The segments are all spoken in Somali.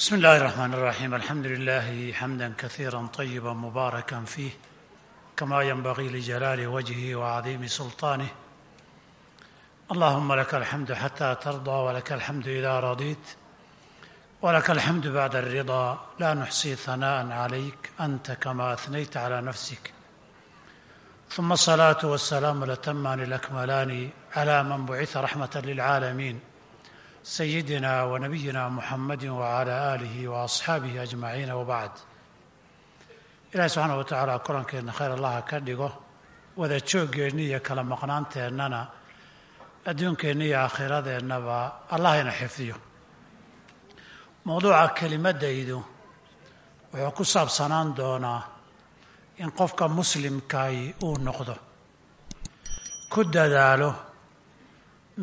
بسم الله الرحمن الرحيم الحمد لله حمدا كثيرا طيبا مباركا فيه كما ينبغي لجلال وجهه وعظيم سلطانه اللهم لك الحمد حتى ترضى ولك الحمد إذا رضيت ولك الحمد بعد الرضا لا نحصي ثناء عليك أنت كما أثنيت على نفسك ثم الصلاة والسلام لتمان الأكملان على من بعث رحمة للعالمين سيدنا ونبينا محمد وعلى آله وأصحaabihi أجمaعiin وبعd ilahi subxaana wa tacaala kulankeenna khayr allaha ka dhigo wada jooggeenni iyo kala maqnaanteennana adduunkeenna iyo aakhiradeennaba allahayna xifdiyo mowduuca kelimadaydu wuxuu ku saabsanaan doonaa in qofka muslimkaahi uu noqdo ku dadaalo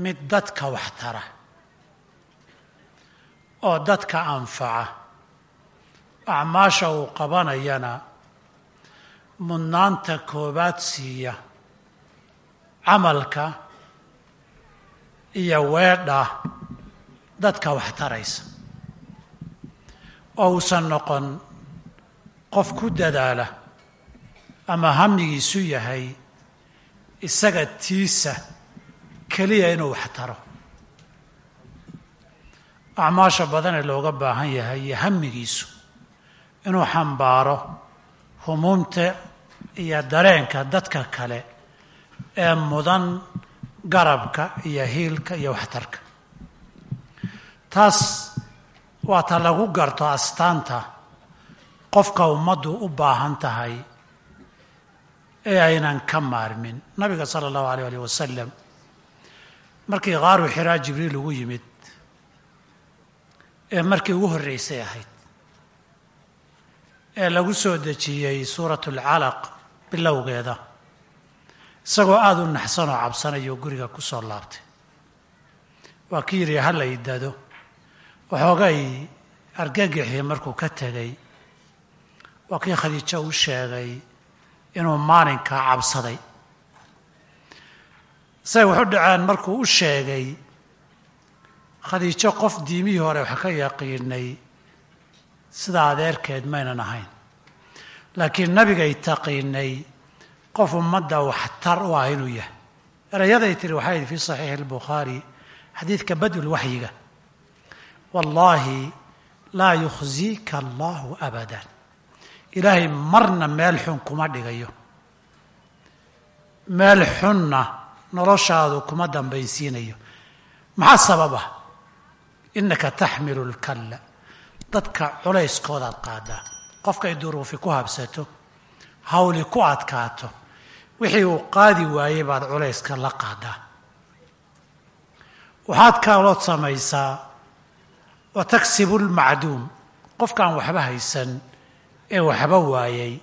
mid dadka wax tara oo dadka anfaca. Acmaasha uu qabanayana mudnaanta koowaad siiya. Camalka iyo weedha dadka wax taraysa oo uusan noqon qof ku dadaala ama hamigiisu yahay isaga tiisa keliya inuu wax taro acmaasha badan ee looga baahan yahay iyo hamigiisu inuu xambaaro humuumta iyo dareenka dadka kale ee mudan garabka iyo hiilka iyo waxtarka. Taas waa ta lagu garto astaanta qofka ummaddu u baahan tahay ee aynan ka maarmin. Nabiga sala allahu alayh alih wasalam markii qaaru xiraa jibriil ugu yimid ee markii ugu horreysay ahayd ee lagu soo dejiyey suuratu alcalaq bilowgeeda isagoo aada u naxsan oo cabsanayoo guriga ku soo laabtay. Waa kii yidhi ha la idado waxoogay argagixii markuu ka tegay. Waa kii khadiijo u sheegay inuu maalinkaa cabsaday. Say waxu dhaceen markuu u sheegay khadiijo qof diimihii hore wax ka yaqiinay sida adeerkeed maynan ahayn. Laakiin nabigay taqiinay qof ummadda waxtar u ah inuu yahay. Erayaday tiri waxaa yidhi fi saxiixi albukhaari xadiidka badul waxyiga. Wallaahi laa yukhziika allahu abadan. Ilaahay marna meel xun kuma dhigayo. Meel xunna noloshaadu kuma dambaysiinayo. Maxaa sababa innaka taxmilu lkalla. Dadka culayskoodaad qaadaa qofkay duruufi ku habsato hawli ku adkaato wixii uu qaadi waayey baad culayska la qaadaa waxaad kalood samaysaa wa taksibu lmacduum. Qofkaan waxba haysan ee waxba waayey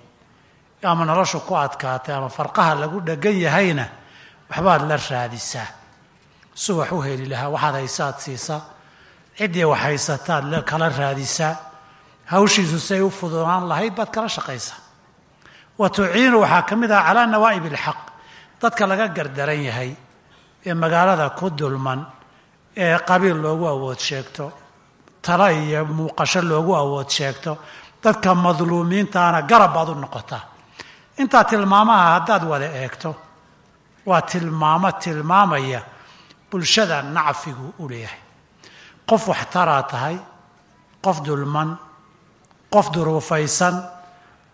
ama noloshu ku adkaatay ama farqaha lagu dhegan yahayna waxbaad la raadisaa. Su wax u heli lahaa waxaad haysaad siisaa ciddii wax haysataad kala raadisaa hawshiisu say u fududaan lahayd baad kala shaqaysaa. Wa tuciinu waxaa ka mid ah calaa nawaa'ib alxaq. Dadka laga gardaran yahay ee magaalada ku dulman ee qabiil loogu awood sheegto tala iyo muuqasho loogu awood sheegto dadka madluumiintaana garab baad u noqotaa. Intaa tilmaamaha haddaad wada eegto waa tilmaamo tilmaamaya bulshada nacfigu u leeyahay qof waxtaraa tahay qof dulman qof duruufaysan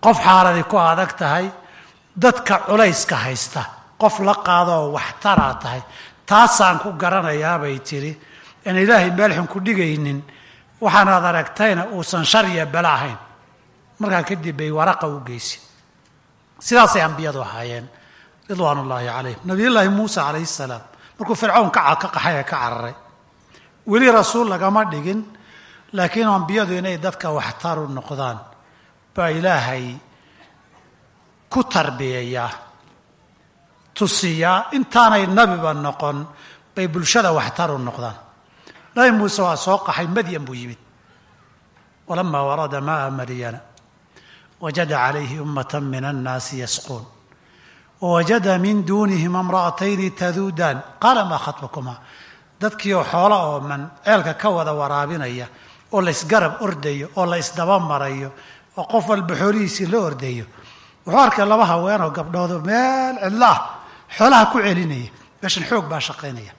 qof xaaladi ku adag tahay dadka culayska haysta qof la qaadoo waxtaraa tahay. Taasaan ku garanayaabay tidhi aan ilaahay meel xun ku dhigaynin. Waxaanaad aragtayna uusan shar iyo bele ahayn. Markaa kadib bay waraqa u geysi sidaasay ambiyadu ahaayeen ridwaan ullaahi calayhim. Nabiyullaahi muusa calayhi salaam markuu fircawn ka qaxay ee ka cararay weli rasuul lagama dhigin laakiin ambiyadu inay dadka waxtaru noqdaan baa ilaahay ku tarbiyayaa tusiyaa intaanay nabiba noqon bay bulshada waxtaru noqdaan. Nabi muuse waa soo qaxay madyan buu yimid. Walamaa warada maaa madyana wajada calayhi ummata min annaasi yasquun wawajada min duunihim imra'atayni taduudaan qaala maa khatbakuma dadkiioo xoola ooman ceelka ka wada waraabinaya oo la isgarab ordayo oo la isdaba marayo oo qof walba xoolihiisii la ordayo wuxuu arkay laba haweenoo gabdhood oo meel cidlo ah xoolaha ku celinaya meeshan xoog baa shaqaynaya.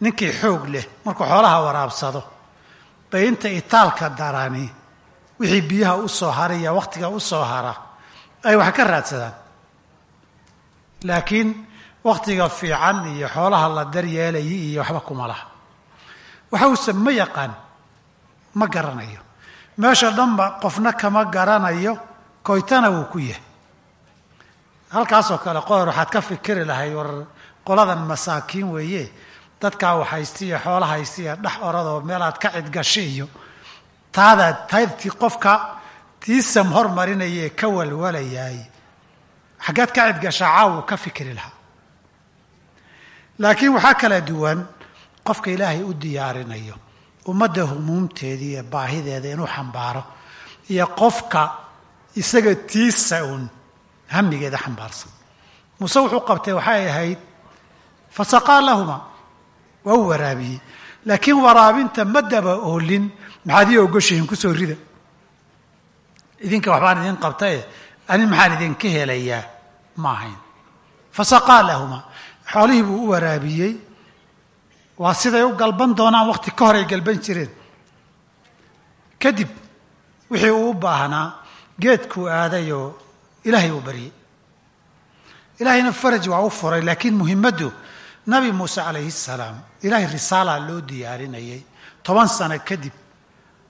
Ninkii xoog leh markuu xoolaha waraabsado bay inta itaalka darani wixii biyaha u soo haraya wakhtiga u soo hara ay wax ka raadsadaan. Laakiin wakhtiga fiican iyo xoolaha la daryeelayay iyo waxba kuma laha. Waxa ma yaqaan ma garanayo. Meesha dhanba qofna kama garanayo koytana wuu ku yahay. Halkaasoo kale qoor waxaad ka fikiri lahayd war qoladan masaakiin weeye. Dadkaa wax haysta iyo xoola haysta iyo dhex oradoo meelaad ka cidgasha iyo taadaad taydtii qofka tiisam hormarinaya ee ka walwalayaay xaggeed ka cidgashaa caawu ka fikri lahaa laakiin waxaa kala duwan qofka ilaahay u diyaarinayo ummadda humuumteeda iyo baahideeda inuu xambaaro iyo qofka isaga tiisa uun hamigeeda xambaarsan. Muuse wuxuu qabtay waxay ahayd fasaqaa lahuma waa u waraabiyey. Laakiin waraabinta ma daba oolin maxaad ii ogoshihiin ku soo rida. Idinka waxbaan idin qabtaye ani maxaan idinka helayaa ma ahayn. Fasaqaa lahuma xoolihii buu u waraabiyey. Waa siday u galban doonaan wakti ka hor ay galban jireen. Kadib wixii uu u baahnaa geedkuu aadayoo ilaahay uu baryey ilaahayna faraj waa u furay laakiin muhimmaddu nabi muuse calayhi salaam ilaahay risaala loo diyaarinayay. Toban sano kadib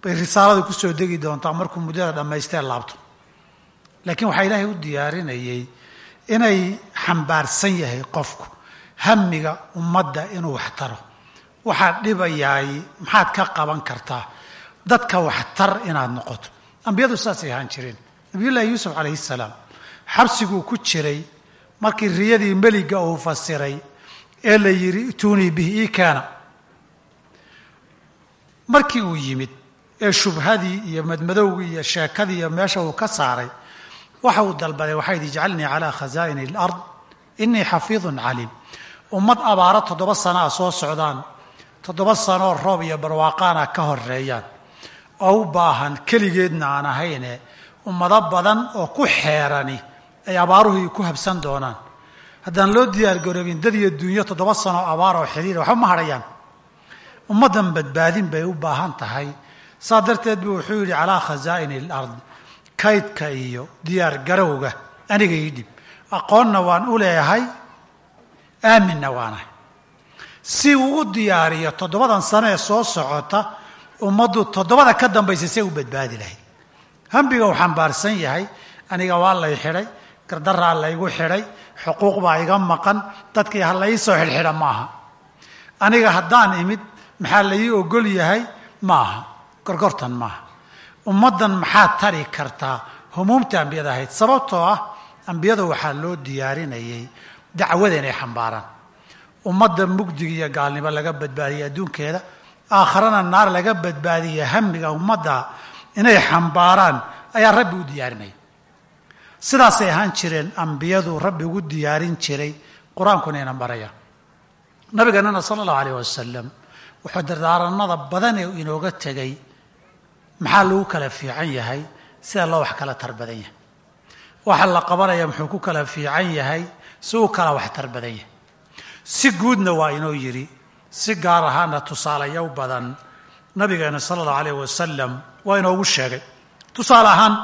bay risaaladu ku soo degi doontaa markuu muddada dhammaystee laabto. Laakiin waxaa ilaahay u diyaarinayay inay xambaarsan yahay qofku hamiga ummadda inuu wax taro waxaad dhibayaay maxaad ka qaban kartaa dadka waxtar inaad noqoto. Ambiyadu saasay ahaan jireen. Nabiyullaahi yuusuf calayhi salaam xabsiguu ku jiray markii riyadii meliga uu fasiray ee la yidhi ituunii bihi ii keena markii uu yimid ee shubhadii iyo madmadowgii iyo sheekadii iyo meesha uu ka saaray waxa uu dalbaday idhi ijcalnii calaa khasaa'ini alard inii xafiidun caliim ummad abaaro toddoba sano a soo socdaan toddoba sanooo roob iyo barwaaqaana ka horeeyaan oo u baahan keligeedna aan ahayne ummado badan oo ku xeerani ay abaaruhu ku habsan doonaan. Haddaan loo diyaargaroobin dad iyo dunyo toddoba sanoo abaar oo xidhiira waxba ma hadhayaan. Ummaddan badbaadin bay u baahan tahay. Saa darteed buu wuxuu yidhi calaa khasaa'ini alard kaydka iyo diyaar garowga aniga ii dhib aqoonna waan u leeyahay aaminna waanahay si uu u diyaariyo toddobadan sano ee soo socota ummaddu toddobada ka dambaysa see u badbaadi lahayd. Hambiga uu xambaarsan yahay aniga waa lay xidhay gardaraa laygu xidhay xuquuq baa iga maqan dadkii ha lai soo xidhxidha maaha aniga haddaan imid maxaa lai ogol yahay? Maaha gorgortan maaha ummaddan maxaad tari kartaa humuumta ambiyada ahayd? Sababtoo ah ambiyada waxaa loo diyaarinayay dacwada inay xambaaraan. Ummadda mugdiga iyo gaalnimo laga badbaadiyay adduunkeeda aakharana naar laga badbaadiya hamiga ummadda inay xambaaraan ayaa rabbi u diyaarinaya sidaasay ahaan jireen ambiyadu rabbi ugu diyaarin jiray qur'aankuna ina baraya nabigeenana sala allahu alayh wasalam wuxuu dardaaranada badan ee inooga tegay. Maxaa lagu kala fiican yahay? Sida loo wax kala tar badan yahay. Waxa la qabanaya muxuu ku kala fiican yahay si uu kala wax tar badan si guudna waa inoo yidhi si gaar ahaana tusaalayo badan nabigeena sala allahu alayh wasalam waa inoogu sheegay. Tusaale ahaan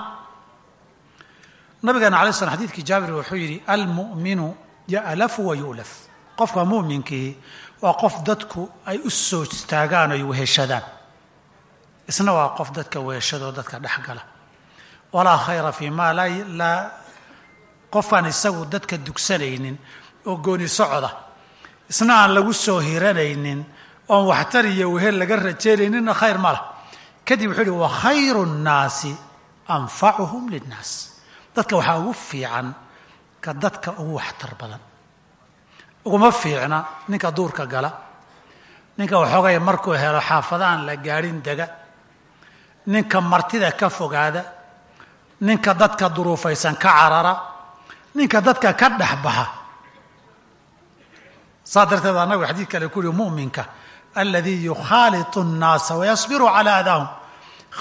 nabigeena alay slam xadidkii jaabir wuxuu yidhi almu'minu ya'lafu wa yu'laf. Qofka mu'minkii waa qof dadku ay u soo istaagaan oy weheshadaan. Isna waa qof dadka weheshadoo dadka dhex gala. Walaa khayra fii maa laa qofaan isagu dadka dugsanaynin oo gooni socda isna aan lagu soo hiranaynin oon waxtar iyo wehel laga rajaynayninna khayr ma lah kadib wuxuu yihi wa khayru nnaasi anfacuhum linnaas. Dadka waxaa ugu fiican ka dadka ugu waxtar badan. Uguma fiicna ninka duurka gala ninka waxoogay markuu helo xaafadahan la gaadhin dega ninka martida ka fogaada ninka dadka duruufaysan ka carara ninka dadka ka dhex baxa. Saa darteed baa nabigu xadiid kale ku yihi mu'minka aladii yukhaalitu nnaasa wayasbiru calaa adaahum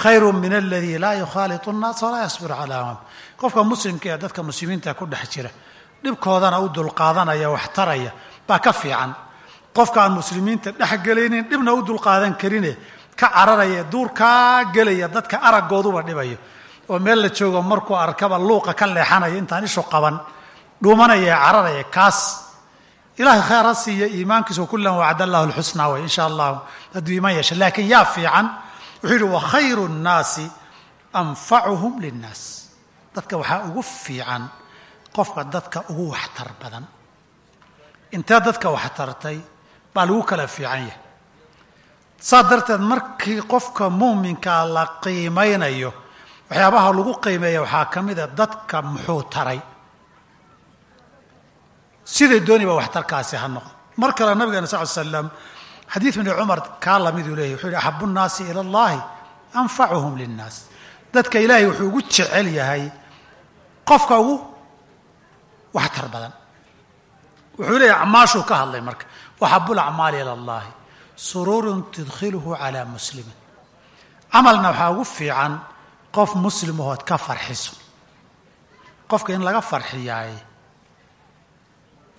khayru min aladii laa yukhaalitu nnaasa walaa yasbiru calaa amam qofka muslimka ee dadka muslimiinta ku dhex jira dhibkoodana u dulqaadanaya wax taraya baa ka fiican. Qofka aan muslimiinta dhex gelaynin dhibna u dulqaadan karine ka cararaya duurkaa gelaya dadka araggooduba dhibayo oo meel la joogo markuu arkaba luuqa ka leexanaya intaan ishu qaban dhuumanaya cararaya kaas. Ilahay khayr ha siiya iimaankiisa kullan wacd allahu lxusnaa way insha allahu hadduu iimaan yeesha laakiin yaa fiican. Wuxuu yidhi wa khayru nnaasi anfacuhum linnaas. Dadka waxaa ugu fiican qofka dadka ugu waxtar badan. Intee dadka waxtartay baa lagu kala fiican yahay. Saas darteed markii qofka muuminkaa la qiimaynayo waxyaabaha lagu qiimeeya waxaa ka mida dadka muxuu taray. Siday dooniba waxtarkaasi ha noqdo mar kale nabigeena sal l slam xadiid bni cumar kaa lamiduu leeyahy wuxuu yihi axabu nnaasi ila allahi anfacuhum linnaas. Dadka ilaahay wuxuu ugu jecel yahay qofka ugu waxtar badan. Wuxuu leeyahy acmaashuu ka hadlay marka. Waxabu lacmaali ila allahi suruurun tudkhiluhu calaa muslimin. Camalna waxaa ugu fiican qof muslimahood ka farxiso. Qofka in laga farxiyaay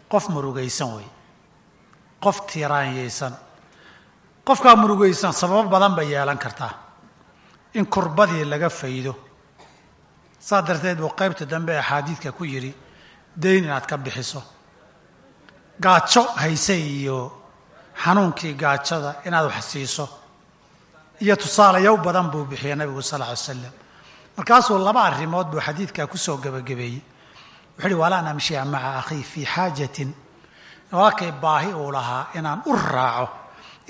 qof murugaysan wey qof tiiraanyaysan qofkaa murugaysan sababo badan bay yeelan kartaa. In kurbadii laga faydo. Saas darteed buu qaybta dambe axaadiidka ku yidhi dayn inaad ka bixiso. Gaajo hayse iyo xanuunkii gaajada inaad wax siiso. Iyo tusaalayow badan buu bixiyey nabigu sal ly slam markaasuu laba arrimood buu xadiidkaa ku soo gebagabeeyey wuxuu uhi walaan amshiya maca akhii fii xaajatin. Walaalkay baahi uu lahaa inaan u raaco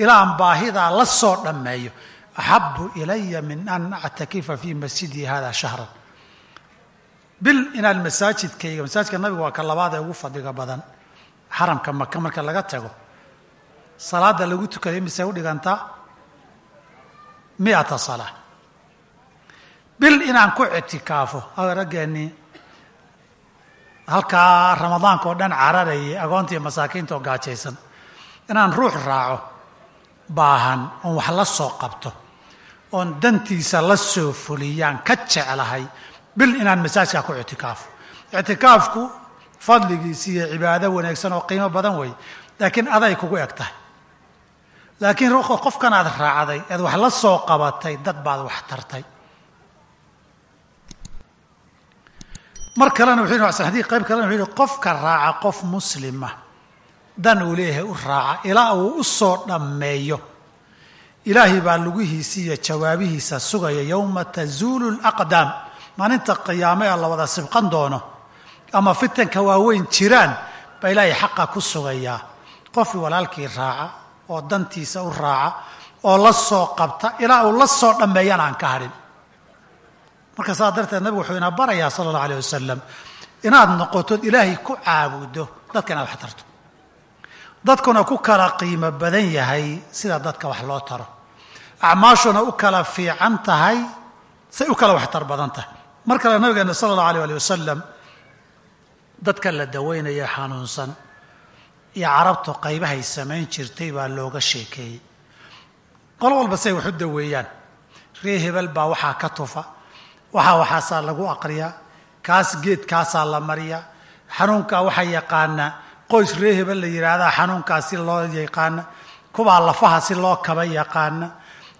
ilaa aan baahidaa la soo dhammeeyo. Axabu ilaya min an actakifa fii masjidii hada shahran. Bil inaan masaajidkayga masaajidka nabigu waa ka labaad ee ugu fadliga badan xaramka maka marka laga tago. Salaada lagu tukaday misay u dhigantaa miata salaa bil inaan ku ictikaafo. Raggeenii halkaa ramadaanka oo dhan cararayay agoonta iyo masaakiinta oo gaajaysan. Inaan ruux raaco baahan oon wax la soo qabto oon dantiisa la soo fuliyaan ka jeclahay bil inaan masaajkaa ku ictikaafo. Ictikaafku fadligiisi iyo cibaado wanaagsan oo qiimo badan wey laakiin aday kugu eg tahay. Laakiin qofkan aad raacday ead wax la soo qabatay dad baad wax tartay mar kalena wuxuu yidhi xadii qayb kalena wuxuu yidhi qofka raaca qof muslima dan uu leeyahay u raaca ilaa uu u soo dhammeeyo. Ilaahay baa lugihiisa iyo jawaabihiisa sugaya yowma tazuulu laqdaam maalinta qiyaame ee la wada sibqan doono ama fitanka waaweyn jiraan baa ilaahay xaqa ku sugayaa qofkii walaalkii raaca oo dantiisa u raaca oo la soo qabta ilaa uu la soo dhammeeyana aan ka hadhin marka saa darteed nabigu wuxuu ina barayaa sala allah alayh wasalam inaad noqotod ilaahay ku caabuddo dadka inaad wax tarto. Dadkuna ku kala qiimo badan yahay sida dadka wax loo taro. Acmaashuna u kala fiican tahay say u kala waxtar badan tahay. Mar kale nabigeena sala allahu alayh ali wasalam dadka la daweynaya xanuunsan iyo carabtu qaybahay samayn jirtay baa looga sheekeeyey. Qolo walba say wax u daweeyaan. Ree hebel baa waxaa ka tufa waxaa waxaasaa lagu aqriyaa kaas geedkaasaa la mariyaa xanuunkaa waxaa yaqaana qoys ree hebel la yidhaahdaa xanuunkaa si loo yaqaana kubaa lafaha si loo kaba yaqaana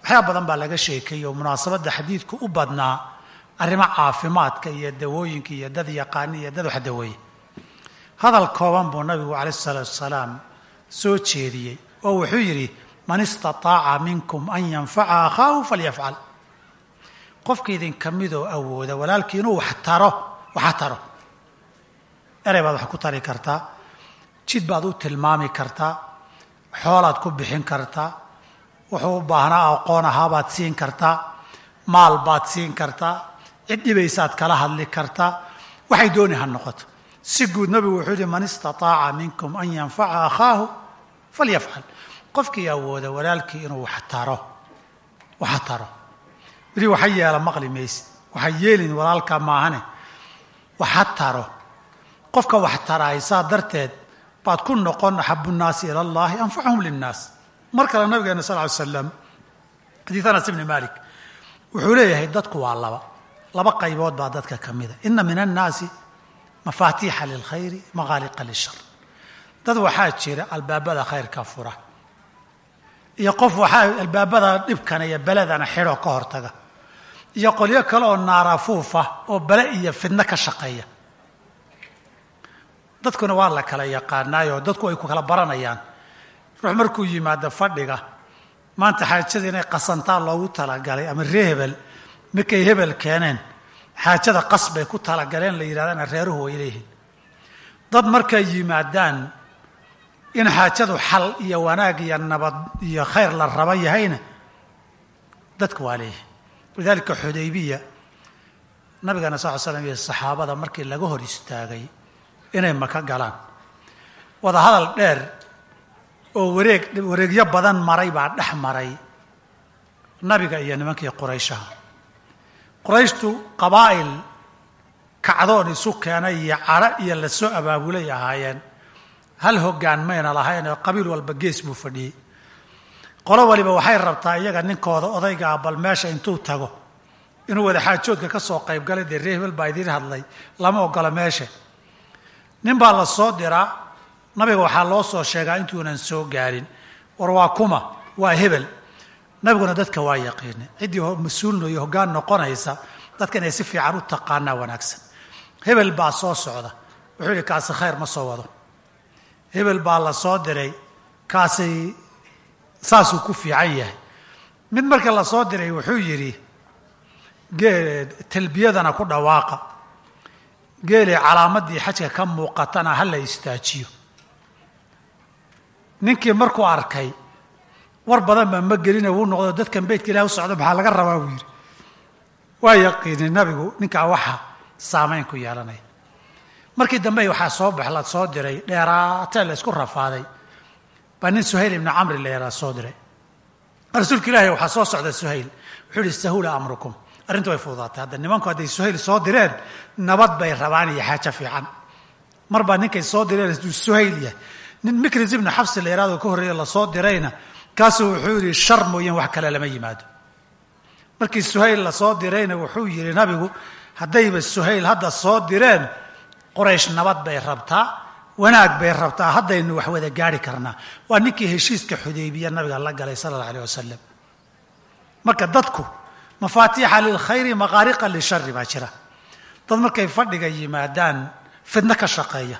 waxyaa badan baa laga sheekeeyey oo munaasabadda xadiidku u badnaa arrimo caafimaadka iyo dawooyinka iyo dad yaqaani iyo dad wax daweeye hadal kooban buu nabigu calayh isalaatu wasalaam soo jeediyey oo wuxuu yidhi man istataaca minkum an yanfaca akhaahu falyafcal qofka idinka midoo awooda walaalkii inuu wax taro waxa taro. Erey baad wax ku tari kartaa jid baad u tilmaami kartaa xoolaad ku bixin kartaa wuxuu u baahnaa aqoon ahaabaad siin kartaa maal baad siin kartaa cid dhibaysaad kala hadli kartaa waxay dooni ha noqoto. Si guud nabigu wuxuu yihi man istataaca minkum an yanfaca akhaahu falyafcal qofkii awooda walaalkii inuu wax taro waxa taro weli waxa yeela maqli maysid waxa yeelin walaalka maahane. Waxa taro. Qofka wax taraay darteed baad ku noqon axabu nnaasi ila linnaas. Mar kale nabigeena sal ly slam xadiid anas ibni malik wuxuu leeyahay dadku waa laba. Laba qaybood baa dadka ka mida. Ina min annaasi mafaatiixa lilkhayri maqaaliqa lishar dad waxaa jira albaabada khayrka fura. Iyo qof waxaa albaabada dhibkana iyo beledana xidhoo ka hortaga iyo qolyo kale oo naarafuufa oo bale iyo fidno ka shaqeeya. Dadkuna waa la kala yaqaanaayoo dadku ay ku kala baranayaan. Ruux markuu yimaado fadhiga maanta xaajada inay qasantaa loogu talagalay ama ree hebel markay hebel keeneen xaajada qas bay ku talagaleen la yidhahdana reeruhu way leeyihiin. Dad markay yimaadaan in xaajadu xal iyo wanaag iyo nabad iyo khayr la raba yahayna dadku waa leeyihiin walidaalika xudaybiya nabigana sal slam iyo saxaabada markii laga hor istaagay inay maka galaan. Wada hadal dheer oo wareeg wareegyo badan maray baa dhex maray nabiga iyo nimankii qurayshaha. Qurayshtu qabaa'il kacdoon isu keenay iyo cadho iyo la soo abaabulay ahaayeen. Hal hoggaan mayna lahayn oo qabiil walba gees buu fadhiyey qolo waliba waxay rabtaa iyaga ninkooda odaygaa bal meesha intuu tago. Inuu wadaxaajoodka ka soo qayb galay dee ree baa idiin hadlay. Lama ogola meesha. Nin baa la soo diraa nabiga waxaa loo soo sheegaa intuunan soo gaarin. War waa kuma waa hebel nabiguna dadka waa yaqiinay ciddii mas'uulno iyo hoggaan noqonaysa dadka inay si fiican u taqaanaa wanaagsan. Hebel baa soo socda. Wuxuu yihi kaasi khayr ma soo wado. Hebel baa la soo diray. Kaasi saasuu ku fiican yahay. Mid marka la soo diray wuxuu yidhi talbiyadana ku dhawaaqa. Geelee calaamadii xajka ka muuqatana ha la istaajiyo. Ninkii markuu arkay war badan baa ma gelina wuu noqdo dadkan beytka ilahi u socdo maxaa laga rabaa? buu yidhi. Waa yaqiinay nabigu ninkaa waxa saamayn ku yeelanaya markii dambe waxaa soo bax la soo diray dheeraatee la isku rafaaday baa nin suhayl ibni camri la yaraa soo diray. Rasuulka ilaahi waxaa soo socda suhayl. Wuxuu yihi sahula amrukum. Arrintu way fududaatay. Hadda nimanku hadday suhayl soo direen nabad bay rabaan iyo xaajo fiican. Mar baa ninkay soo direen hadduu suhayl yahay. Nin mikris ibnu xabsi la yaraado ka horreeya la soo dirayna kaasuu wuxuu yidhi shar mooyeen wax kale lama yimaado. Markii suhayl la soo dirayna wuxuu yidhi nabigu haddayba suhayl hadda soo direen qoraysh nabad bay rabtaa wanaag bay rabtaa haddaynu wax wada gaari karnaa. Waa ninkii heshiiska xudaybiya nabiga la galay sala alla aleh wasalam marka dadku mafaatiixa lilkhayri maqaariqa lishari baa jira. Dad markay fadhiga yimaadaan fidno ka shaqeeya.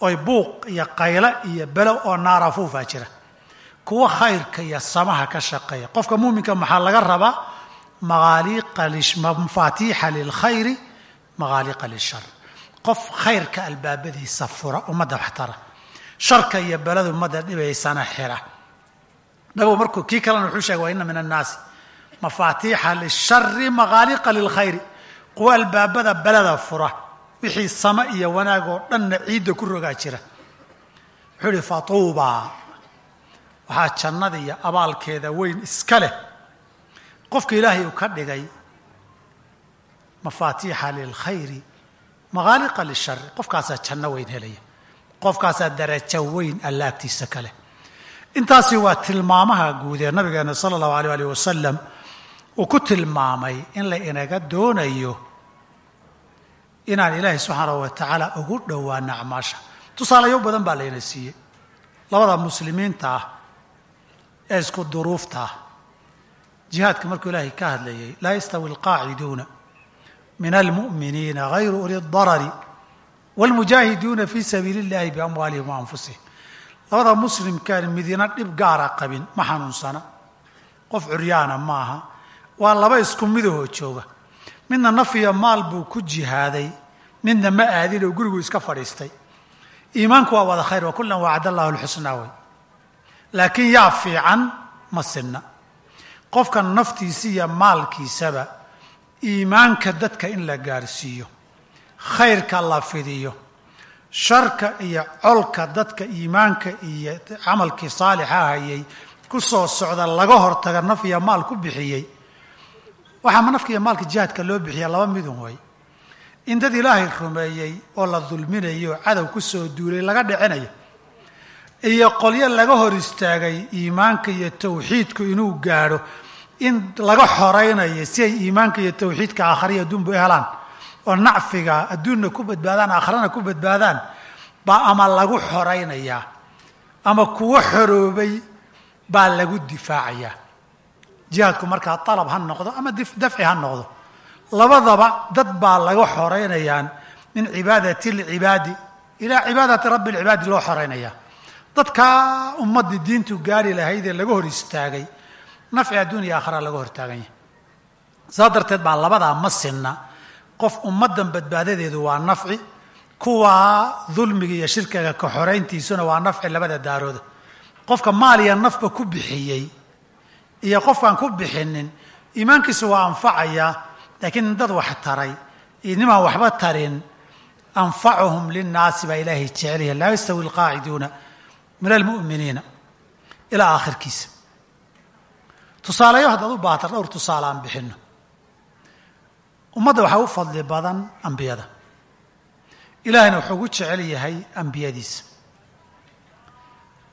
Oy buuq iyo qayle iyo belo oo naarafuufaa jira. Kuwa khayrka iyo samaha ka shaqeeya. Qofka muuminka maxaa laga rabaa? Mafaatiixa lilkhayri maqaaliqa lishar qof khayrka albaabadiisa fura ummadda waxtara. Sharka iyo belada ummadda dhibaysana xira. Nabigu markuu kii kalena wuxuu sheegay wa ina min annaasi mafaatiixa lishari maqaaliqa lilkhayri. Kuwa albaabada belada fura wixii sama iyo wanaag oo dhanna ciidda ku rogaa jira. Wuxuu ihi fatuuba waxaa jannada iyo abaalkeeda weyn iska leh. Qofka ilaahay uu ka dhigay mafaatiixa lilkhayri maqaaliqa lishari qofkaasaa janno weyn helaya qofkaasaa darajo weyn alla agtiisa ka leh intaasi waa tilmaamaha guud ee nabigeena sala allahu alay alih wasalam uu ku tilmaamay in la inaga doonayo inaan ilaahay subxaanahu wa tacaala ugu dhowaano acmaasha. Tusaalayo badan baa layna siiyey. Labada muslimiinta ah ee isku duruufta ah jihaadka markuu ilaahay ka hadlayay laa yastawi alqaaciduuna min almu'miniina hayru uli darari wاlmujaahiduuna fi sabiili اllahi biamwaalihim wa anfusihim labada muslimkaan midina dhib gaara qabin ma xanuunsana qof curyaana maaha waa laba isku midahoo jooga midna naf iyo maal buu ku jihaaday midna ma aadin oo gurigu iska fadhiistay iimaanku waa wada khayr wa kullan wacad allahu lxusnaa wey laakiin yaa fiican ma sinna qofka naftiisa iyo maalkiisaba iimaanka dadka in la gaarsiiyo khayrka la fidiyo sharka iyo colka dadka iimaanka iyo camalkii saalixa hayay ku soo socda laga hortaga naf iyo maal ku bixiyey. Waxaama nafka iyo maalka jihaadka loo bixiya laba midun way. In dad ilaahay rumeeyey oo la dulminayo cadow ku soo duulay laga dhicinayo iyo qolyo laga hor istaagay iimaanka iyo tawxiidku inuu gaadho in laga xoraynayo si ay iimaanka iyo tawxiidka aakhariya adduunba u helaan oo nacfiga adduunna ku badbaadaan aakharana ku badbaadaan baa ama lagu xoraynayaa ama kuwo xoroobay baa lagu difaacayaa jihaadku markaa alab ha noqdo ama dafci ha noqdo. Labadaba dad baa laga xoraynayaan min cibaadati lcibaadi ilaa cibaadati rabbi lcibaadi loo xoraynaya dadkaa ummaddii diintu gaari lahaydee laga hor istaagay nafci adduun iyo aakhara laga hortaagan yahay saa darteed baa labadaa ma sinna. Qof ummaddan badbaadadeedu waa nafci kuwaa dulmiga iyo shirkiga ka xorayntiisuna waa nafci labada daarooda qofka maal iyo nafba ku bixiyey iyo qofkaan ku bixinin iimaankiisu waa anfacayaa laakiin dad wax taray iyo nimaan waxba tarin anfacuhum linnaasi baa ilaahay jecelyahay laa yastawi alqaaciduuna min almu'miniina ilaa aakhirkiisa tusaaleyo haddaad u baahata dhowr tusaale aan bixino ummadda waxaa u fadli badan ambiyada. Ilaahayna wuxuu ugu jecel yahay ambiyadiisa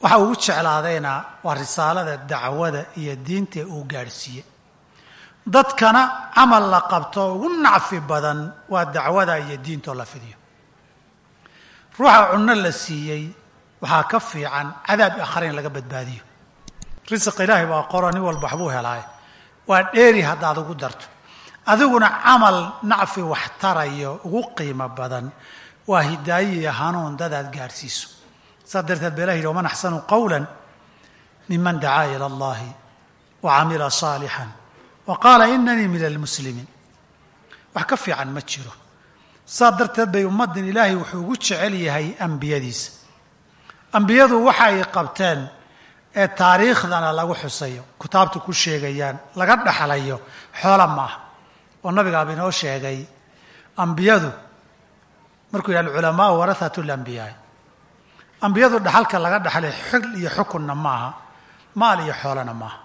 waxa ugu jeclaadayna waa risaalada dacwada iyo diinta uu gaadhsiiyey. Dadkana camal la qabto ugu nacfi badan waa dacwada iyo diintoo la fidiyo. Ruuxa cunno la siiyey waxaa ka fiican cadaab akhra in laga badbaadiyo risiq ilaahay baa qoro nin walba waxbuu helaaye waa dheeri haddaad ugu darto. Adiguna camal nacfi wax tarayo ugu qiimo badan waa hidaaye iyo hanuun dadaad gaadhsiiso. Saas darteed ba ilah yidhi waman axsanu qawla miman dacaa ila allahi wa camila saalixan wa qaala inanii min almuslimiin wax ka fiican ma jiro. Saas darteed bay ummaddan ilaahay wuxuu ugu jecel yahay ambiyadiisa. Ambiyadu waxa ay qabteen ee taariikhdana lagu xusayo kitaabta ku sheegayaan laga dhaxlayo xoola maaha oo nabigaaba inoo sheegay ambiyadu markuu yidhi alculamaau warahatu lambiyaai ambiyadu dhaxalka laga dhaxlay xil iyo xukunna maaha maal iyo xoolana maaha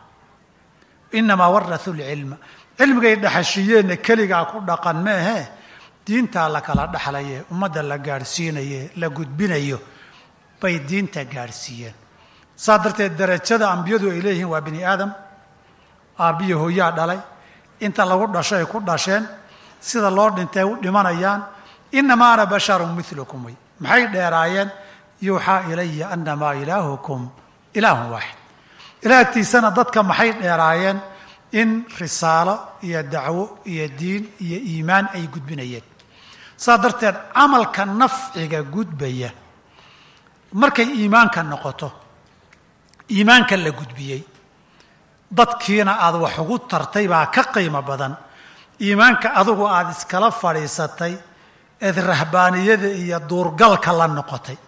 inamaa warahuu lcilma cilmigay dhaxashiiyeenna keligaa ku dhaqan meehe diintaa la kala dhaxlaye ummadda la gaadhsiinaye la gudbinayo bay diinta gaadhsiiyeen saa darteed darajada ambiyadu ay leeyihiin waa bini aadam. Aabbiyo hooyaa dhalay. Inta lagu dhasho ay ku dhasheen sida loo dhintay u dhimanayaan inamaa ana basharun milukum wey maxay dheeraayeen? Yuuxaa ilaya anamaa ilaahukum ilaahun waaxid. Ilaagtiisana dadka maxay dheeraayeen? In risaalo iyo dacwo iyo diin iyo iimaan ay gudbinayeen. Saa darteed camalka nafciga gudbaya. Markay iimaanka noqoto iimaanka la gudbiyey. Dadkiina aada wax ugu tartay baa ka qiimo badan. Iimaanka adugu aada iskala fadhiisatay eed rahbaaniyada iyo duurgalka la noqotay.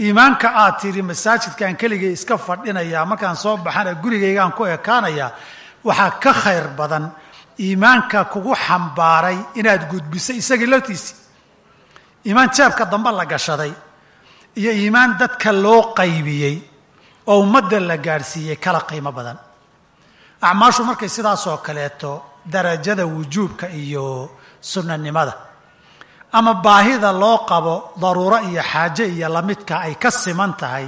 Iimaanka aad tidhi masaajidkaan keligay iska fadhinayaa markaan soo baxana gurigaygaan ku ekaanayaa waxaa ka khayr badan iimaanka kugu xambaaray inaad gudbisay isagii laftiisii iimaan jeebka dambe la gashaday iyo iimaan dadka loo qaybiyey oo ummadda la gaadhsiiyey kala qiimo badan. Acmaashu markay sidaasoo kaleeto darajada wujuubka iyo sunnanimada. Ama baahida loo qabo daruuro iyo xaaje iyo lamidka ay ka siman tahay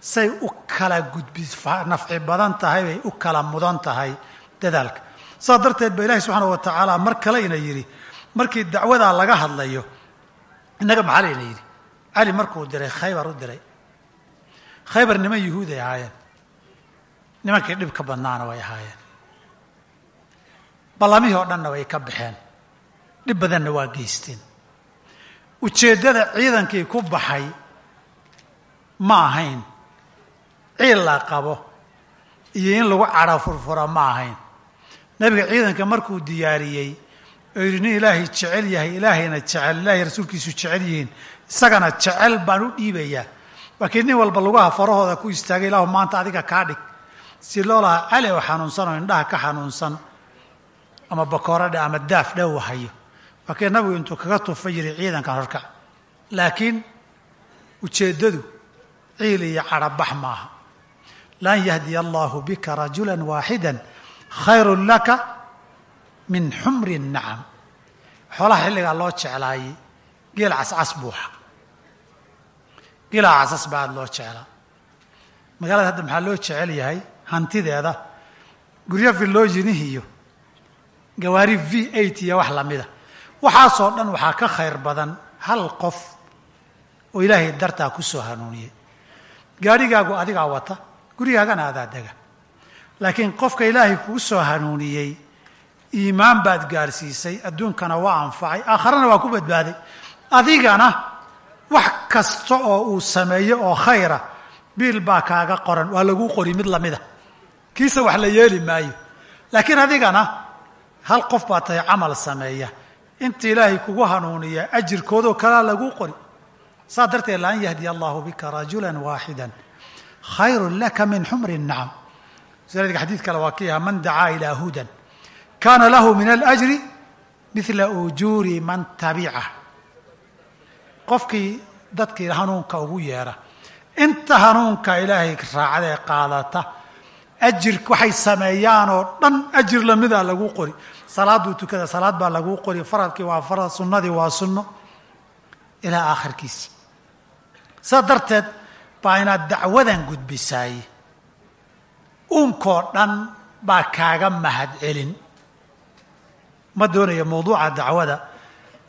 say u kala gudbi nafci badan tahay bay u kala mudan tahay dadaalka. Saas darteed ba ilahi subxaana wa tacaala mar kale ina yidhi markii dacwadaa laga hadlayo innaga maxaa layna yidhi? Cali markuu diray khaybar u diray khaybar niman yuhuuday ahaayeen. Nimankii dhib ka badnaana way ahaayeen. Ballamihii oo dhanna way ka baxeen. Dhib badanna waa geysteen. Ujeeddada ciidankii ku baxay ma ahayn. Ciil la qabo iyo in lagu cadho furfura ma ahayn. Nebiga ciidanka markuu diyaariyey oo yidhi nin ilaahay jecel yahay ilaahayna jecel ilaahay rasuulkiisu jecel yihiin isagana jecel baan u dhiibayaa waa kii nin walba lugaha farahooda ku istaagay ilaahu maanta adiga kaa dhig. Si loo lahaa cali oo xanuunsan oo indhaha ka xanuunsan ama bakooradhe ama daaf dhow hayo. Waa kii nabigu intuu kaga tufa yidhi ciidankan horkac laakiin ujeeddadu ciil iyo cadhabax maaha. Lan yahdiya allahu bika rajula waaxida khayrun laka min xumri nacam. Xoolaha xilligaa loo jeclaayey geel cascas buuxa geelaa casas baa aada loo jeclaa magaalada hadda maxaa loo jecel yahay? Hantideeda. Guryo villooyinih iyo gawaari v eight iyo wax lamida. Waxaasoo dhan waxaa ka khayr badan hal qof oo ilaahay dartaa ku soo hanuuniyey gaadhigaagu adigaa wata gurigaagana adaa dega. Laakiin qofka ilaahay kuu soo hanuuniyey iimaan baad gaadhsiisay adduunkana waa anfacay aakharana waa ku badbaaday. Adigana wax kasta oo uu sameeyo oo khayra biil baa kaaga qoran waa laguu qori mid lamida kiisa wax la yeeli maayo. Laakiin adigana hal qof baa tahay camal sameeya. Inta ilaahay kugu hanuuniya ajirkoodoo kalea laguu qori. Saa darteed laan yahdiya allahu bika rajula waaxida khayru laka min xumri nacam. Sanadka xadiid kale waa kii aha man dacaa ilaa hudan kaana lahu min alajri mila ujuuri man tabicah qofkii dadkii hanuunka ugu yeera. Inta hanuunka ilaahay raacda ee qaadata ajir waxay sameeyaan oo dhan ajir lamidaa lagu qori. Salaaduu tukada salaad baa laguu qori. Faradkii waa farad sunnadii waa sunno. Ilaa aakhirkiisi saa darteed baa inaad dacwadan gudbisaay uunkoo dhan baa kaaga mahad celin. Ma doonayo mawduuca dacwada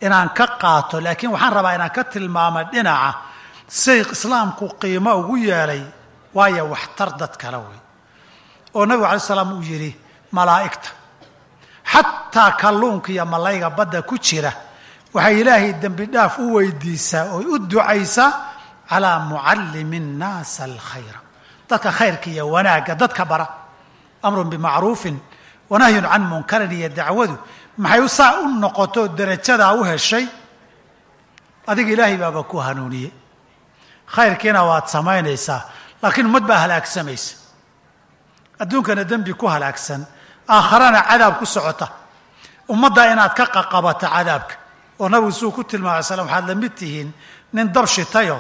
inaan ka qaato laakiin waxaan rabaa inaan ka tilmaamay dhinaca siday islaamku qiimo ugu yeelay waayo waxtar dad kale wey oo nabigu alay slam uu yidhi malaa'igta xataa kalluunka iyo malayga badda ku jira waxay ilaahay dembi dhaaf u weydiisaa oy u ducaysaa calaa mucallimi nnaasa alkhayra dadka khayrka iyo wanaagga dadka bara amrun bimacruufin wanahyun can munkarin iyo dacwadu maxay saa u noqoto derajadaa u heshay? Adiga ilaahay baaba ku hanuuniyey khayrkiina waad samaynaysaa laakiin ummad baa halaagsamaysa. Adduunkana dembi ku halaagsan aakharana cadaab ku socota. Ummaddaa inaad ka qaqabato cadaabka oo nabigu suu ku tilmaamay slam waxaad la mid tihiin nin dab shitayo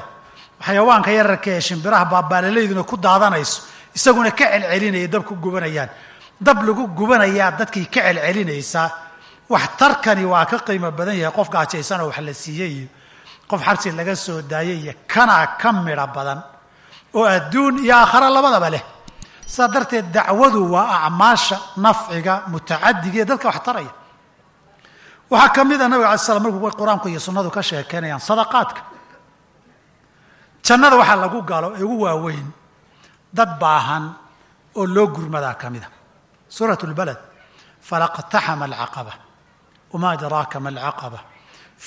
xayawaanka yararka ee shimbiraha baabaalalayduna ku daadanayso isaguna ka celcelinaya dab ku gubanayaan. Dab lagu gubanayaa dadkii ka celcelinaysaa waxtarkani waa ka qiimo badan yahay qof gaajaysanoo wax la siiyey iyo qof xabsi laga soo daayay iyo kanaa ka midho badan oo adduun iyo aakhare labadaba leh. Sidaa darteed dacwadu waa acmaasha nafciga mutacadiga ee dadka wax taraya waxaa ka mid a nabig alay slam markuu qur'aanku iyo sunnadu ka sheekeynayaan sadaqaadka. Jannada waxaa lagu galo ee ugu waaweyn dad baahan oo loo gurmadaa ka mida suurat lbalad falaqtaxama alcaqaba wma adraaka ma alcaqaba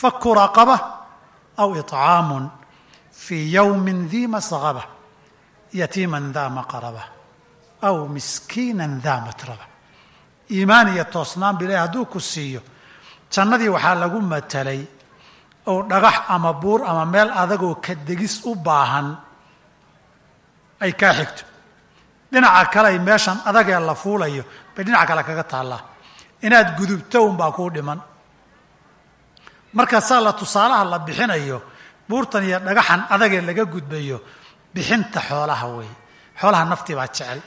faku raqaba aw iطcaamun fii yowmi di masqaba yatiiman da maqraba aw miskiina da matraba iimaan iyo toosnaan ba ilahi hadduu ku siiyo jannadii waxaa lagu matalay oo dhagax ama buur ama meel adagoo ka degis u baahan ay kaa xigto dhinaca kale ay meeshan adagee la fuulayo bay dhinaca kale kaga taallaa inaad gudubto unbaa kuu dhiman. Markaasaa la tusaalaha la bixinayo buurtan iyo dhagaxan adagee laga gudbayo bixinta xoolaha weeye. Xoolaha naftii baa jecel.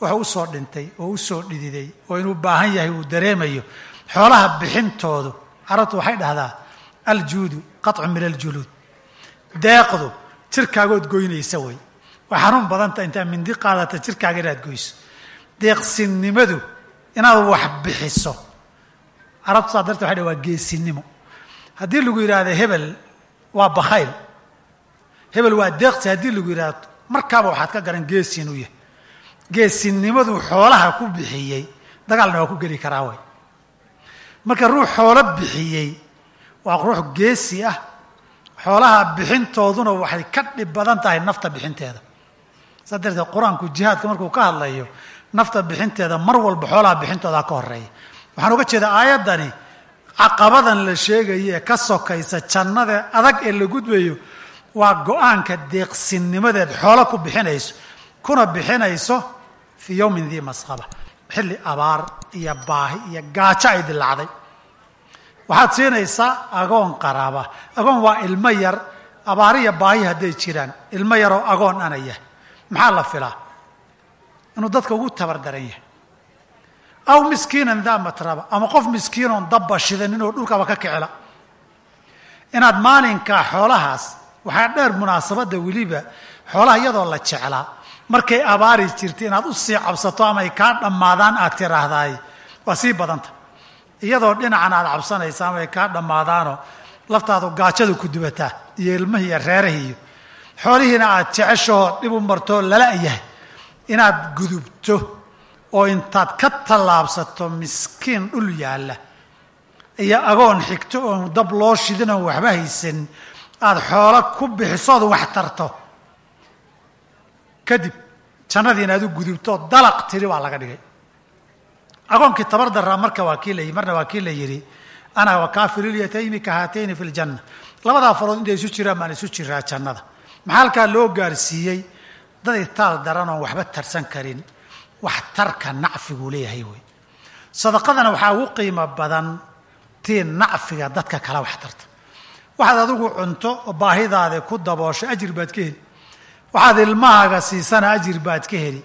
Wuxuu u soo dhintay oo u soo dhididay oo inuu baahan yahay uu dareemayo. Xoolaha bixintoodu carabtu waxay dhahdaa aljuudu qaطcu min aljuluud deeqdu jirkaagood goynaysa wey way xanuun badanta intaa mindi qaadata jirkaaga inaad goyso. Deeqsinnimadu inaad wax bixiso. Carabtu saa dartee waxay dhah waa geesinimo. Haddii lagu yidhaahdo hebel waa bakhayl hebel waa deeqsi haddii lagu yidhaahdo markaaba waxaad ka garan geesi inuu yahay. Geesinimadu xoolaha ku bixiyey dagaalna waa ku geli karaa way. Marka ruux xoolo bixiyey waa ruux geesi ah. Xoolaha bixintooduna waxay ka dhib badan tahay nafta bixinteeda. Saa darteed qur'aanku jihaadka markuu ka hadlayo nafta bixinteeda mar walba xoolaha bixintooda ka horreeya waxaan uga jeedaa aayaddani caqabadan la sheegayo ee ka sokaysa jannada adag ee la gudbayo waa go'aanka deeqsinnimadeed xoolo ku bixinayso kuna bixinayso fii yowmin dii masqaba xilli abaar iyo baahi iyo gaajo ay dilacday waxaad siinaysaa agoon qaraaba. Agoon waa ilmo yar abaariya baahi hadday jiraan. Ilmo yaroo agoon ana yahay maxaa la filaa inuu dadka ugu tabardaran yahay. Aw miskiinan daa matraba ama qof miskiinoon dabba shidan inuu dhulkaba ka kicila. Inaad maalinkaa xoolahaas waxaa dheer munaasabadda weliba xoolaha iyadoo la jeclaa markay abaari jirta inaad u sii cabsato ama ay kaa dhammaadaan aad tiraahdaay waa sii badanta. Iyadoo dhinacan aad cabsanaysa ama ay kaa dhammaadaanoo laftaadu gaajadu ku dubataa iyo ilmihii iyo reerahii iyo xoolihiina aad jeceshahoo dhib u martoo lala yahay inaad gudubto oo intaad ka tallaabsato miskiin dhul yaalla iyo agoon xigto oon dab loo shidin oon waxba haysan aada xoolo ku bixisood wax tarto. Kadib jannadii inaad u gudubto dalaq tiri baa laga dhigay. Agoonkii tabar daraa marka waa kii la marna waa kii la yidhi ana wakaafirulyataymi ka haatayni fi ljanna labadaa farood intay isu jiraan baan isu jiraa jannada. Maxaa halkaa loo gaarsiiyey dad itaal daran oon waxba tarsan karin. Wax tarka nacfiguu leeyahay wey sadaqadana waxaa ugu qiimo badan tii nacfiga dadka kala wax tarta. Waxaad adigu cunto oo baahidaada ku daboosho ajir baad ka heli. Waxaad ilmahaaga siisana ajir baad ka heli.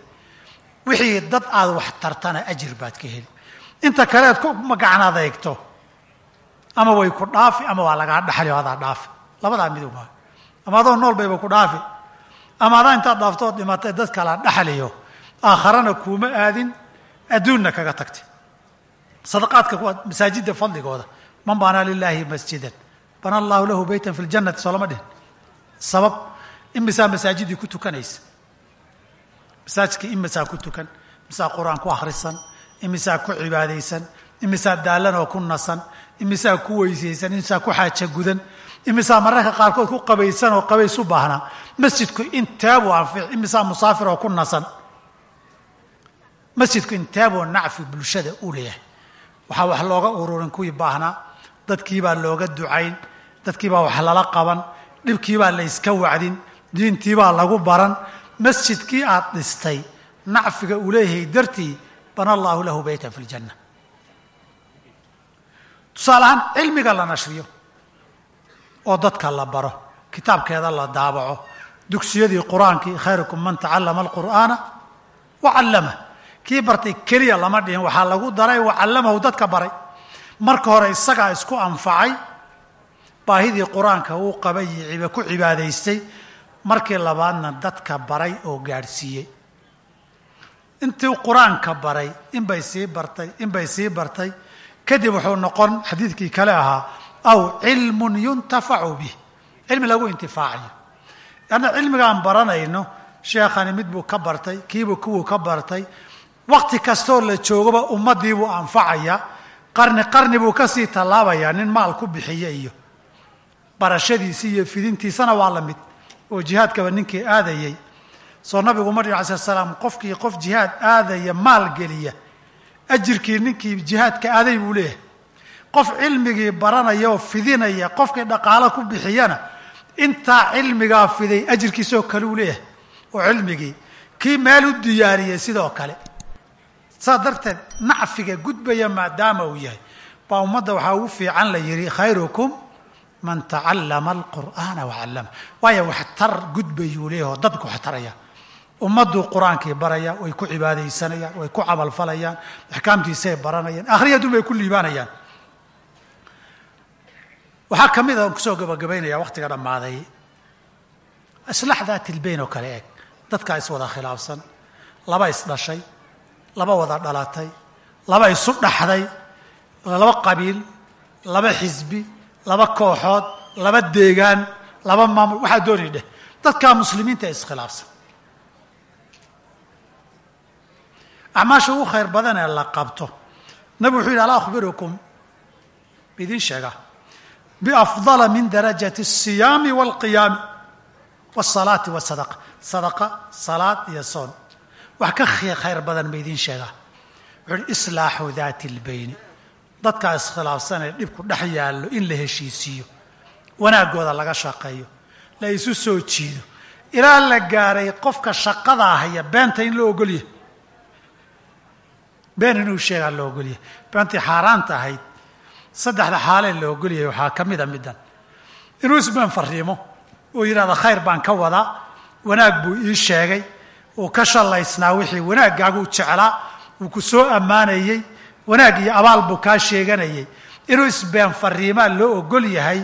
Wixii dad aad wax tartana ajir baad ka heli. Inta kaleed ku magacan adeegto ama way ku dhaafi ama waa lagaa dhaxli oo adaa dhaafi. Labadaa midug maa ama adoo nool bayba ku dhaafi ama adaa intaad dhaaftood dhimatay dad kala dhaxliyo. Aakharana kuuma aadin adduunna kaga tagtay sadaqaadka kuwa masaajidda fadligooda. Man banaa lilaahi masjidan? Bana allahu lahu beytan fi ljannati soolama dhihin. Sabab imisaa masaajidii ku tukanaysa? Masaajidkii imisaa ku tukan? Imisaa qur'aan ku akhrisan? Imisaa ku cibaadaysan? Imisaa daalan oo ku nasan? Imisaa ku weysaysan? Imisaa ku xaaja imisaa mararka qaarkood ku qabaysan oo qabays u baahnaa masjidku anfic imisaa musaafir oo ku nasan. Masjidku inteebuu nacfi bulshada u leeyahay waxaa wax looga ururin kuwii baahnaa dadkiibaa looga ducayn dadkiibaa wax lala qaban dhibkiibaa la yska wacdin diintiibaa lagu baran. Masjidkii aad dhistay nacfiga uu leeyahay dartii bana allaahu lahu beytan fi ljanna tusaale ahaan cilmiga la nashriyo oo dadka la baro kitaabkeeda la daabaco dugsiyadii qur'aankii khayrukum man tacallama alqur'aana wa callama kii bartay keliya lama dhihin waxaa lagu daray wa callamahu dadka baray. Marka hore isagaa isku anfacay baahidii qur'aanka uu qabay iyo ku cibaadaystay. Markii labaadna dadka baray oo gaadhsiiyey. Intii qur'aanka baray inbay sii bartay inbay sii bartay kadib wuxuu noqon xadiidkii kale ahaa aw cilmun yuntafacu bih cilmi lagu intifaacayo leanna cilmigaan baranayno sheekhani mid buu ka bartay kiibuu kuwuu ka bartay wakti kastoo la joogaba ummadiibuu anfacaya qarni qarni buu ka sii tallaabayaa nin maal ku bixiya iyo barashadiisii iyo fidintiisana waa la mid oo jihaadkaba ninkii aadayey soo nabigu mar ala slat slaam qofkii qof jihaad aadaya maal geliya ajirkii ninkii jihaadka aaday buu leeyahay qof cilmigii baranaya oo fidinaya qofkii dhaqaalo ku bixiyana intaa cilmigaa fiday ajirkiisoo kale uu leeyahay oo cilmigii kii meel u diyaariyey sidoo kale. Saas darteed nacfiga gudbaya maadaama uu yahay baa ummadda waxaa ugu fiican la yidhi khayrukum man tacallama alqur'aana wacallama waayo waxtar gudbayuu leeyahy oo dadku waxtaraya. Ummadduu qur'aankii baraya way ku cibaadaysanayaan way ku camalfalayaan axkaamtiisay baranayaan akhriya bay ku liibaanayaan waxaa ka mid a ku soo gabagabaynaya waktiga dhammaaday. Islaax daati oo kale eg dadkaa is wada khilaafsan. Laba is dhashay. Laba wada dhalatay laba isu dhaxday. Laba qabiil. Laba xisbi. Laba kooxood. Laba deegaan. Laba maamul. Waxaa doonay dheh dadkaa muslimiinta iskhilaafsan acmaasha ugu khayr badan ee la qabto. Nabigu wuxuu yidhi alaa akhbirukum? Idin sheega biafdala min darajati الsiyaami wاlqiyaami wالsalaati wsadaqa sadaqa salaad iyo soon wax ka khayr badan ba idin sheegaa wuxuu uhi islaaxu daati اlbayni dadkaa iskhilaafsan ee dhibku dhex yaallo in la heshiisiiyo wanaagooda laga shaqeeyo la isu soo jiido ilaa la gaaray qofka shaqadaa haya beenta in la ogolyahay been inuu sheegaa la ogolyahay beentii xaaraanta ahayd saddexda xaalee la ogolyahay waxaa ka mida middan. Inuu isbeen fariimo oo yidhahda khayr baan ka wadaa wanaag buu ii sheegay uu ka shallaysnaa wixii wanaaggaagu jeclaa uu ku soo ammaanayey wanaag iyo abaal buu kaa sheeganayay. Inuu isbeen fariimaa loo ogol yahay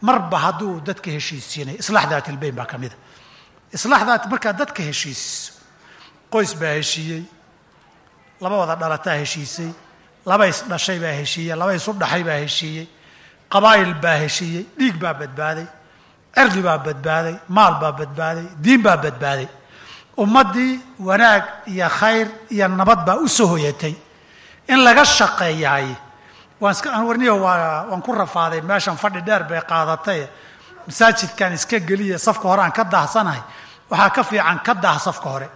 marba hadduu dadka heshiisiinay. Islaax daat ilbayn baa ka mida islaax daat markaad dadka heshiisiso qoys baa heshiiyey laba wada dhalataa heshiisay laba isdhashay baa heshiiyey laba isu dhaxay baa heshiiyey qabaa'il baa heshiiyey dhiig baa badbaaday cirdi baa badbaaday maal baa badbaaday diin baa badbaaday. Ummaddii wanaag iyo khayr iyo nabad baa u soo hoyatay. In laga shaqeeyaay waan iska aan warniyo waa waan ku rafaaday meeshan fadhi dheer bay qaadatay. Masaajidkan iska geliya safka hore aan ka daahsanahay waxaa ka fiican ka daah safka hore.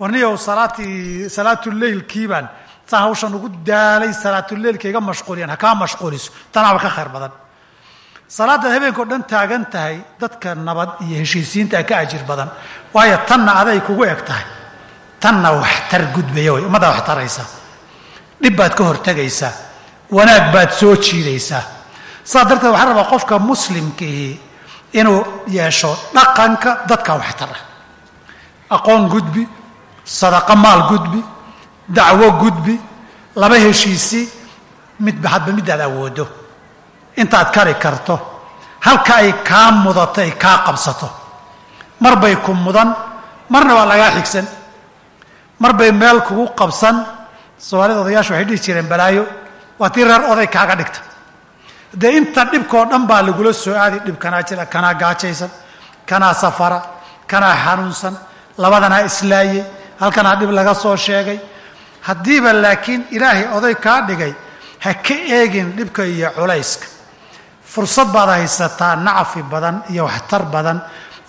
Warniyow salaatii salaatuleylkiibaan saa hawshan ugu daalay salaatuleylka iga mashquuliyan ha kaa mashquuliso. Tanaaba ka khayr badan. Salaadaad habeenkao dhan taagan tahay dadka nabad iyo heshiisiintaa ka ajir badan. Waayo tanna aday kugu eg tahay. Tanna waxtar gudbaya way. Ummaddaa wax taraysa dhib baad ka hortegaysaa wanaag baad soo jiidaysaa saas darteed waxaa rabaa qofka muslimkiihi inuu yeesho dhaqanka dadka waxtara. Aqoon gudbi sadaqo maal gudbi dacwo gudbi laba heshiisi midba hadba midaad awoodo. Intaad kari karto. Halka ay kaa mudato ay kaa qabsato. Mar bay ku mudan marna waa lagaa xigsan. Mar bay meel kugu qabsan. Soomaalida odayaashu waxay dhihi jireen balaayo waa tii reer oday kaaga dhigta. Dee inta dhibkao dhan baa lagula soo aadi dhib kanaa jira kanaa gaajaysan kanaa safara kanaa xanuunsan labadanaa islaayey halkanaa dhib laga soo sheegay haddiiba laakiin ilaahay oday kaa dhigay ha ka eegin dhibka iyo culayska. Fursad baad haysataa nacfi badan iyo waxtar badan.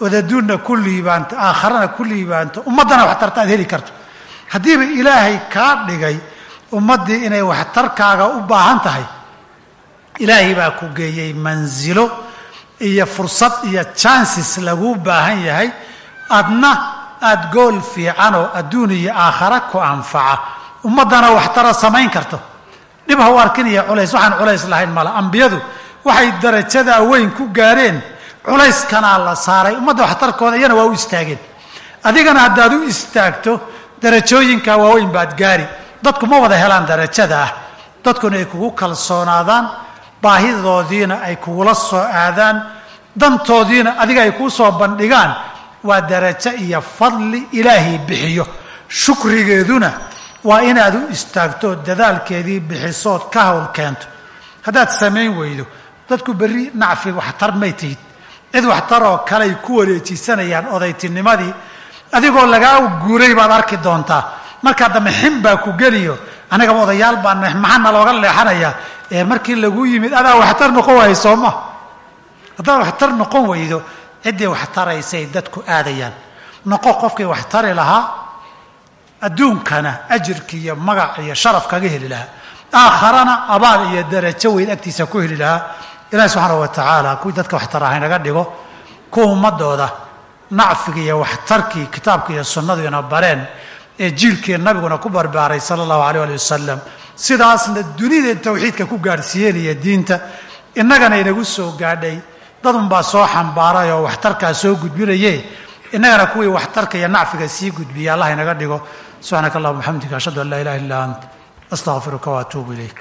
Ood adduunna ku liibaanto aakharana ku liibaanto ummaddana waxtarta aad heli karto. Haddiiba ilaahay kaa dhigay ummaddii inay waxtarkaaga u baahan tahay. Ilaahay baa ku geeyey mansilo iyo fursad iyo jances laguu baahan yahay. Adna aada gool fiicanoo adduun iyo aakhara ku anfaca ummaddana waxtara samayn karto. Dhib ha u arkin iyo culays waxaan culays lahayn mala. Ambiyadu waxay darajadaa weyn ku gaareen. Culayskanaa la saaray. Ummadda waxtarkooda iyana waa u istaageen. Adigana haddaad u istaagto darajooyinkaa waaweyn baad gaari. Dadku ma wada helaan darajada ah. Dadkuna ay kugu kalsoonaadaan. Baahidoodiina ay kugula soo aadaan. Dantoodiina adiga ay kuu soo bandhigaan. Waa darajo iyo fadli ilaahay bixiyo. Shukrigeeduna waa inaad u istaagto dadaalkeedii bixisood ka hawl keento. Haddaad samayn weydo dadku berri nacfi waxtar may tihid. Cid waxtaroo kaley ku wareejisanayaan odaytinimadii adigoo lagaa guuray baad arki doontaa. Markaa dambe xin baa ku geliyo. Anigaba odayaal baa maxaana looga leexanayaa ee markii lagu yimid adaa waxtar noqon waayo sooma haddaad waxtar noqon weydo ciddii waxtaraysay dadku aadayaan. Noqo qofkii waxtari lahaa adduunkana ajirki iyo magac iyo sharaf kaga heli lahaa. Aakharana abaal iyo darajo weyn agtiisa ku heli lahaa. Ilahi subxaana wa tacaala kuwii dadka waxtar inaga dhigo kuwa ummadooda nacfiga iyo waxtarkii kitaabka iyo sunnaduna bareen ee jiilkii nabiguna ku barbaaray sala allahu alay ali wasalam sidaasna dunida tawxiidka ku gaadhsiiyeen iyo diinta innagana inagu soo gaadhay. Dadunbaa soo xambaaray oo waxtarkaa soo gudbinaye innagana kuwii waxtarka iyo nacfiga sii gudbiya allah inaga dhigo subxaanaka allahuma bxamdika ashhadu an laa ilaha illa ant astaqfiruka waatuubu ilayk